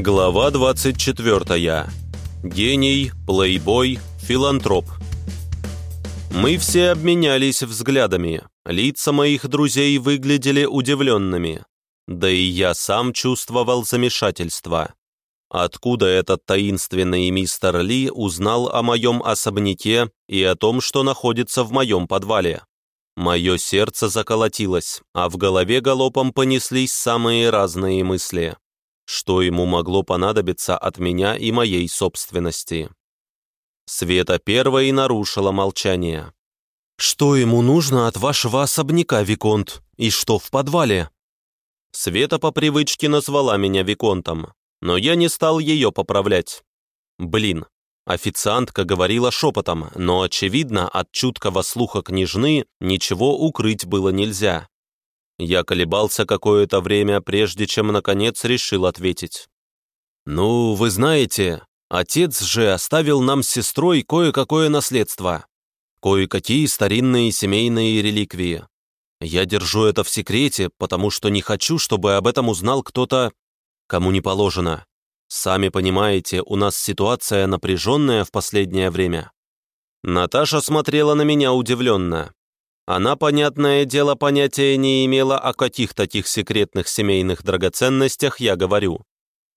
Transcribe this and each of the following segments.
Глава 24. Гений, плейбой, филантроп. Мы все обменялись взглядами. Лица моих друзей выглядели удивленными. Да и я сам чувствовал замешательство. Откуда этот таинственный мистер Ли узнал о моем особняке и о том, что находится в моем подвале? Мое сердце заколотилось, а в голове галопом понеслись самые разные мысли что ему могло понадобиться от меня и моей собственности. Света первой нарушила молчание. «Что ему нужно от вашего особняка, Виконт? И что в подвале?» Света по привычке назвала меня Виконтом, но я не стал ее поправлять. Блин, официантка говорила шепотом, но, очевидно, от чуткого слуха княжны ничего укрыть было нельзя. Я колебался какое-то время, прежде чем, наконец, решил ответить. «Ну, вы знаете, отец же оставил нам с сестрой кое-какое наследство, кое-какие старинные семейные реликвии. Я держу это в секрете, потому что не хочу, чтобы об этом узнал кто-то, кому не положено. Сами понимаете, у нас ситуация напряженная в последнее время». Наташа смотрела на меня удивленно. Она, понятное дело, понятия не имела, о каких таких секретных семейных драгоценностях я говорю,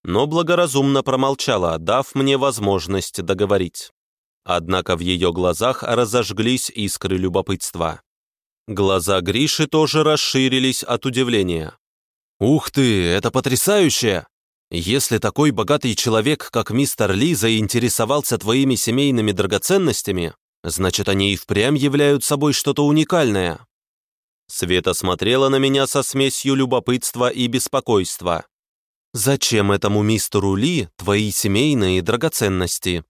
но благоразумно промолчала, дав мне возможность договорить. Однако в ее глазах разожглись искры любопытства. Глаза Гриши тоже расширились от удивления. «Ух ты, это потрясающе! Если такой богатый человек, как мистер Ли, заинтересовался твоими семейными драгоценностями, Значит, они и впрямь являются собой что-то уникальное. Света смотрела на меня со смесью любопытства и беспокойства. «Зачем этому мистеру Ли твои семейные драгоценности?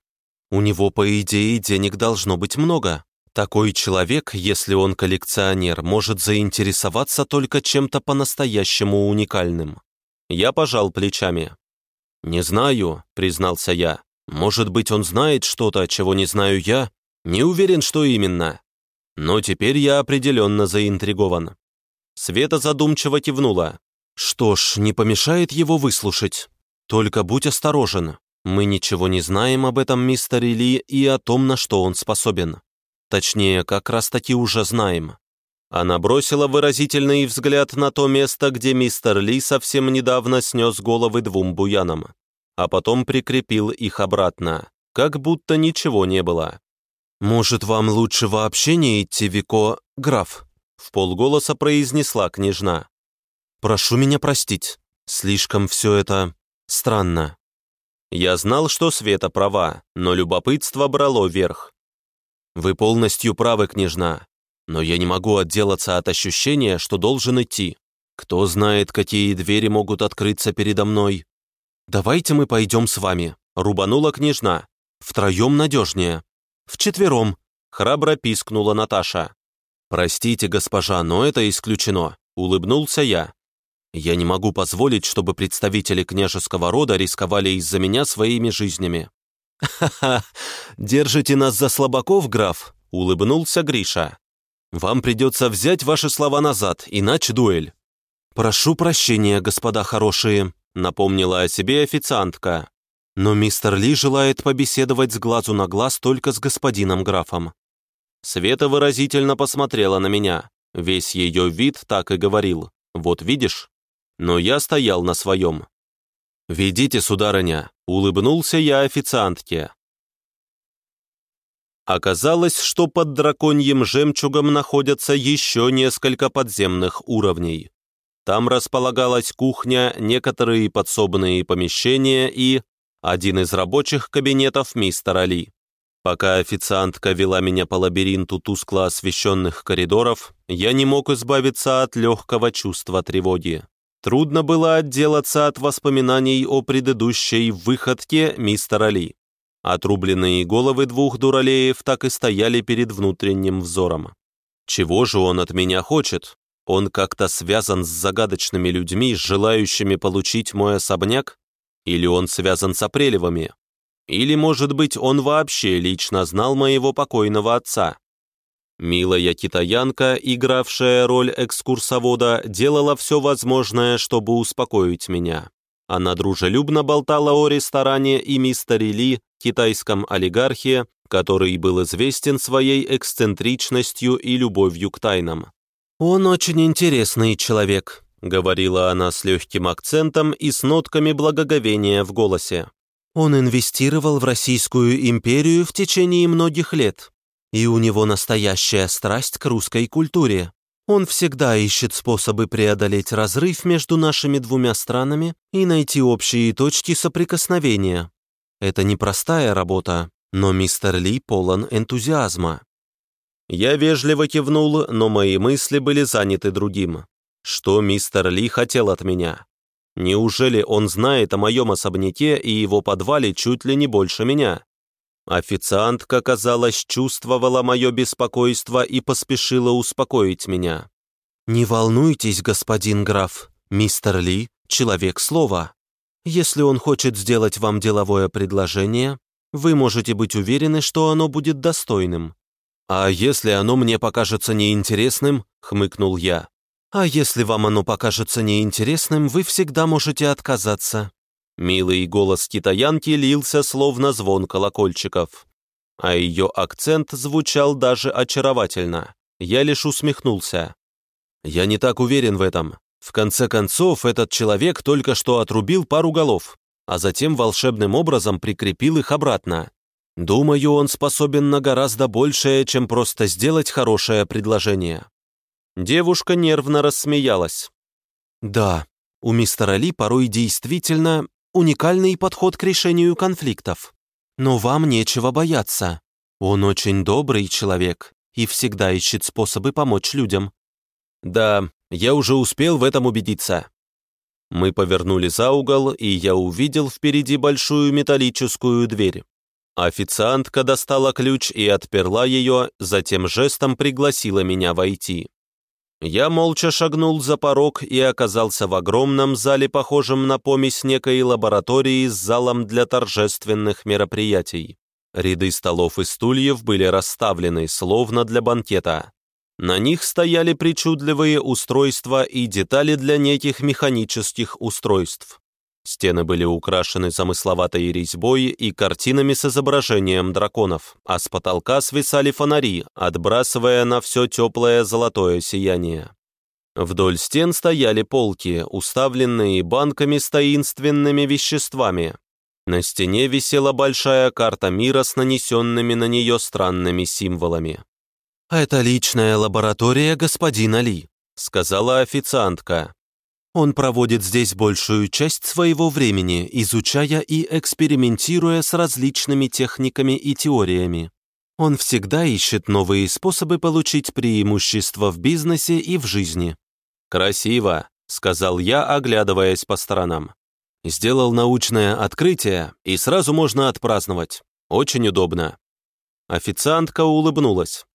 У него, по идее, денег должно быть много. Такой человек, если он коллекционер, может заинтересоваться только чем-то по-настоящему уникальным». Я пожал плечами. «Не знаю», — признался я. «Может быть, он знает что-то, чего не знаю я?» Не уверен, что именно. Но теперь я определенно заинтригован. Света задумчиво кивнула. Что ж, не помешает его выслушать. Только будь осторожен. Мы ничего не знаем об этом мистере Ли и о том, на что он способен. Точнее, как раз-таки уже знаем. Она бросила выразительный взгляд на то место, где мистер Ли совсем недавно снес головы двум буянам, а потом прикрепил их обратно, как будто ничего не было. «Может, вам лучше вообще не идти, Вико, граф?» В полголоса произнесла княжна. «Прошу меня простить. Слишком все это странно». Я знал, что Света права, но любопытство брало верх. «Вы полностью правы, княжна, но я не могу отделаться от ощущения, что должен идти. Кто знает, какие двери могут открыться передо мной. Давайте мы пойдем с вами», — рубанула княжна. «Втроем надежнее». «Вчетвером», — храбро пискнула Наташа. «Простите, госпожа, но это исключено», — улыбнулся я. «Я не могу позволить, чтобы представители княжеского рода рисковали из-за меня своими жизнями». «Ха-ха, держите нас за слабаков, граф», — улыбнулся Гриша. «Вам придется взять ваши слова назад, иначе дуэль». «Прошу прощения, господа хорошие», — напомнила о себе официантка. Но мистер Ли желает побеседовать с глазу на глаз только с господином графом. Света выразительно посмотрела на меня. Весь ее вид так и говорил. «Вот видишь?» Но я стоял на своем. «Ведите, сударыня», — улыбнулся я официантке. Оказалось, что под драконьим жемчугом находятся еще несколько подземных уровней. Там располагалась кухня, некоторые подсобные помещения и один из рабочих кабинетов мистера Ли. Пока официантка вела меня по лабиринту тускло освещенных коридоров, я не мог избавиться от легкого чувства тревоги. Трудно было отделаться от воспоминаний о предыдущей выходке мистера Ли. Отрубленные головы двух дуралеев так и стояли перед внутренним взором. Чего же он от меня хочет? Он как-то связан с загадочными людьми, желающими получить мой особняк? Или он связан с Апрелевыми? Или, может быть, он вообще лично знал моего покойного отца? Милая китаянка, игравшая роль экскурсовода, делала все возможное, чтобы успокоить меня. Она дружелюбно болтала о ресторане и мистере Ли, китайском олигархе, который был известен своей эксцентричностью и любовью к тайнам. «Он очень интересный человек», — говорила она с легким акцентом и с нотками благоговения в голосе. «Он инвестировал в Российскую империю в течение многих лет, и у него настоящая страсть к русской культуре. Он всегда ищет способы преодолеть разрыв между нашими двумя странами и найти общие точки соприкосновения. Это непростая работа, но мистер Ли полон энтузиазма. Я вежливо кивнул, но мои мысли были заняты другим. Что мистер Ли хотел от меня? Неужели он знает о моем особняке и его подвале чуть ли не больше меня? Официантка, казалось, чувствовала мое беспокойство и поспешила успокоить меня. «Не волнуйтесь, господин граф, мистер Ли — человек слова. Если он хочет сделать вам деловое предложение, вы можете быть уверены, что оно будет достойным». «А если оно мне покажется неинтересным?» — хмыкнул я. «А если вам оно покажется неинтересным, вы всегда можете отказаться. Милый голос китаянки лился словно звон колокольчиков. А ее акцент звучал даже очаровательно. Я лишь усмехнулся. «Я не так уверен в этом. В конце концов, этот человек только что отрубил пару голов, а затем волшебным образом прикрепил их обратно. Думаю, он способен на гораздо большее, чем просто сделать хорошее предложение». Девушка нервно рассмеялась. «Да, у мистера Ли порой действительно уникальный подход к решению конфликтов. Но вам нечего бояться. Он очень добрый человек и всегда ищет способы помочь людям. Да, я уже успел в этом убедиться. Мы повернули за угол, и я увидел впереди большую металлическую дверь. Официантка достала ключ и отперла ее, затем жестом пригласила меня войти. Я молча шагнул за порог и оказался в огромном зале, похожем на помесь некой лаборатории с залом для торжественных мероприятий. Ряды столов и стульев были расставлены, словно для банкета. На них стояли причудливые устройства и детали для неких механических устройств. Стены были украшены замысловатой резьбой и картинами с изображением драконов, а с потолка свисали фонари, отбрасывая на все теплое золотое сияние. Вдоль стен стояли полки, уставленные банками с таинственными веществами. На стене висела большая карта мира с нанесенными на нее странными символами. «Это личная лаборатория господина Ли», — сказала официантка. Он проводит здесь большую часть своего времени, изучая и экспериментируя с различными техниками и теориями. Он всегда ищет новые способы получить преимущество в бизнесе и в жизни. «Красиво», — сказал я, оглядываясь по сторонам. «Сделал научное открытие, и сразу можно отпраздновать. Очень удобно». Официантка улыбнулась.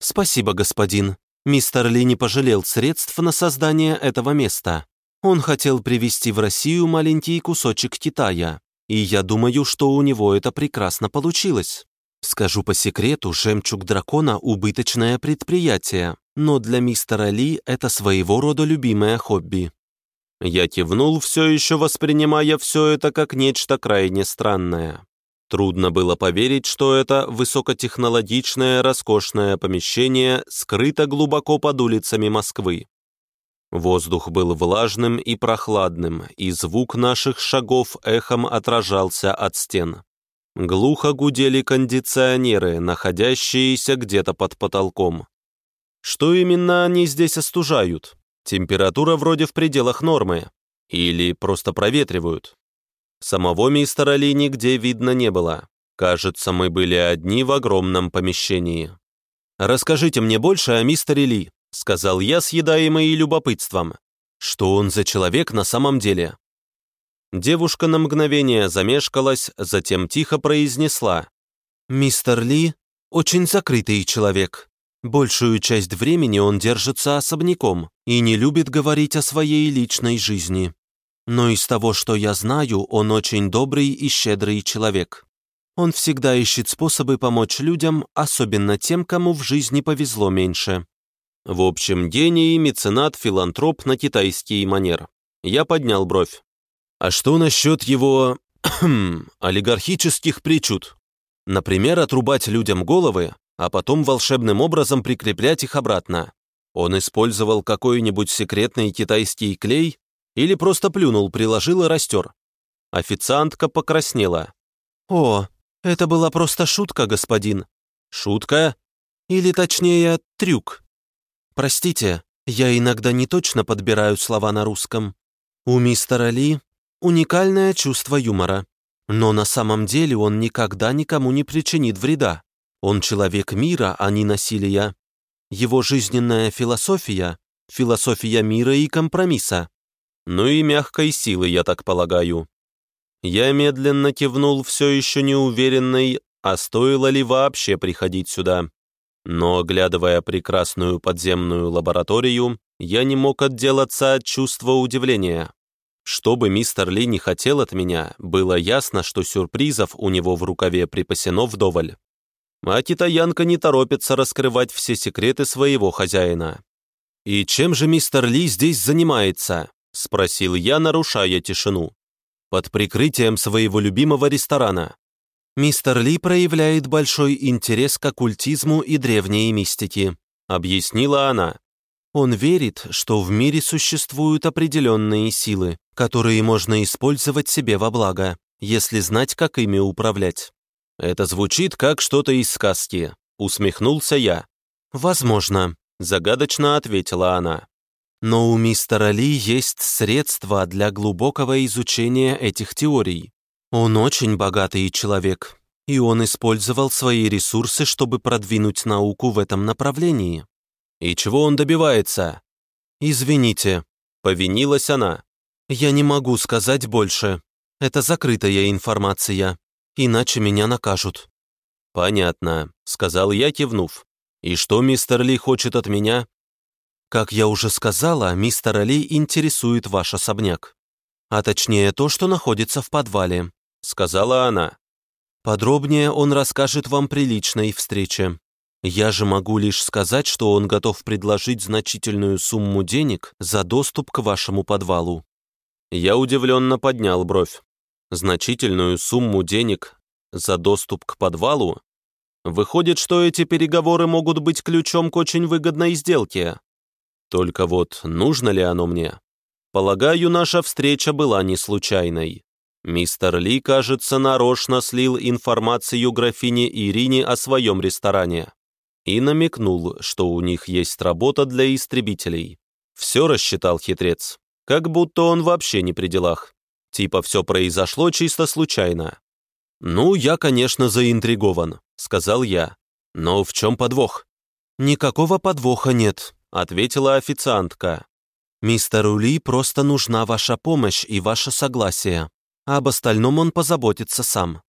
«Спасибо, господин. Мистер Ли не пожалел средств на создание этого места. Он хотел привезти в Россию маленький кусочек Китая, и я думаю, что у него это прекрасно получилось. Скажу по секрету, жемчуг дракона – убыточное предприятие, но для мистера Ли это своего рода любимое хобби. Я кивнул, все еще воспринимая все это как нечто крайне странное. Трудно было поверить, что это высокотехнологичное роскошное помещение скрыто глубоко под улицами Москвы. Воздух был влажным и прохладным, и звук наших шагов эхом отражался от стен. Глухо гудели кондиционеры, находящиеся где-то под потолком. Что именно они здесь остужают? Температура вроде в пределах нормы. Или просто проветривают. Самого мистера Ли нигде видно не было. Кажется, мы были одни в огромном помещении. «Расскажите мне больше о мистере Ли», — сказал я, съедаемый любопытством. «Что он за человек на самом деле?» Девушка на мгновение замешкалась, затем тихо произнесла. «Мистер Ли — очень закрытый человек. Большую часть времени он держится особняком и не любит говорить о своей личной жизни но из того, что я знаю, он очень добрый и щедрый человек. Он всегда ищет способы помочь людям, особенно тем, кому в жизни повезло меньше. В общем, гений, меценат, филантроп на китайский манер. Я поднял бровь. А что насчет его олигархических причуд? Например, отрубать людям головы, а потом волшебным образом прикреплять их обратно. Он использовал какой-нибудь секретный китайский клей или просто плюнул, приложил и растер. Официантка покраснела. «О, это была просто шутка, господин». «Шутка?» Или точнее, трюк. Простите, я иногда не точно подбираю слова на русском. У мистера Ли уникальное чувство юмора. Но на самом деле он никогда никому не причинит вреда. Он человек мира, а не насилия. Его жизненная философия — философия мира и компромисса. Ну и мягкой силы, я так полагаю. Я медленно кивнул, все еще неуверенный, а стоило ли вообще приходить сюда. Но, оглядывая прекрасную подземную лабораторию, я не мог отделаться от чувства удивления. Что бы мистер Ли не хотел от меня, было ясно, что сюрпризов у него в рукаве припасено вдоволь. А китаянка не торопится раскрывать все секреты своего хозяина. «И чем же мистер Ли здесь занимается?» — спросил я, нарушая тишину. «Под прикрытием своего любимого ресторана. Мистер Ли проявляет большой интерес к оккультизму и древней мистике», — объяснила она. «Он верит, что в мире существуют определенные силы, которые можно использовать себе во благо, если знать, как ими управлять». «Это звучит как что-то из сказки», — усмехнулся я. «Возможно», — загадочно ответила она. «Но у мистера Ли есть средства для глубокого изучения этих теорий. Он очень богатый человек, и он использовал свои ресурсы, чтобы продвинуть науку в этом направлении. И чего он добивается? Извините, повинилась она. Я не могу сказать больше. Это закрытая информация, иначе меня накажут. Понятно, сказал я, кивнув. И что мистер Ли хочет от меня? Как я уже сказала, мистер Ли интересует ваш особняк. А точнее то, что находится в подвале. — сказала она. «Подробнее он расскажет вам при личной встрече. Я же могу лишь сказать, что он готов предложить значительную сумму денег за доступ к вашему подвалу». Я удивленно поднял бровь. «Значительную сумму денег за доступ к подвалу? Выходит, что эти переговоры могут быть ключом к очень выгодной сделке. Только вот нужно ли оно мне? Полагаю, наша встреча была не случайной. Мистер Ли, кажется, нарочно слил информацию графине Ирине о своем ресторане и намекнул, что у них есть работа для истребителей. Все рассчитал хитрец, как будто он вообще не при делах. Типа все произошло чисто случайно. «Ну, я, конечно, заинтригован», — сказал я. «Но в чем подвох?» «Никакого подвоха нет», — ответила официантка. «Мистеру Ли просто нужна ваша помощь и ваше согласие а об остальном он позаботится сам».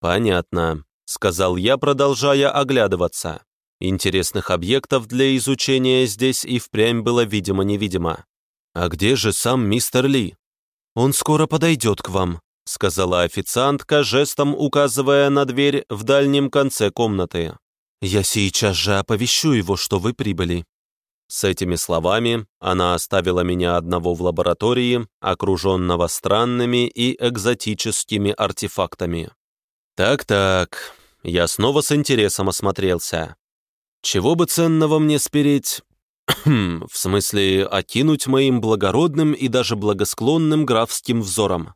«Понятно», — сказал я, продолжая оглядываться. Интересных объектов для изучения здесь и впрямь было видимо-невидимо. «А где же сам мистер Ли?» «Он скоро подойдет к вам», — сказала официантка, жестом указывая на дверь в дальнем конце комнаты. «Я сейчас же оповещу его, что вы прибыли». С этими словами она оставила меня одного в лаборатории, окруженного странными и экзотическими артефактами. Так-так, я снова с интересом осмотрелся. Чего бы ценного мне спереть? в смысле, окинуть моим благородным и даже благосклонным графским взором.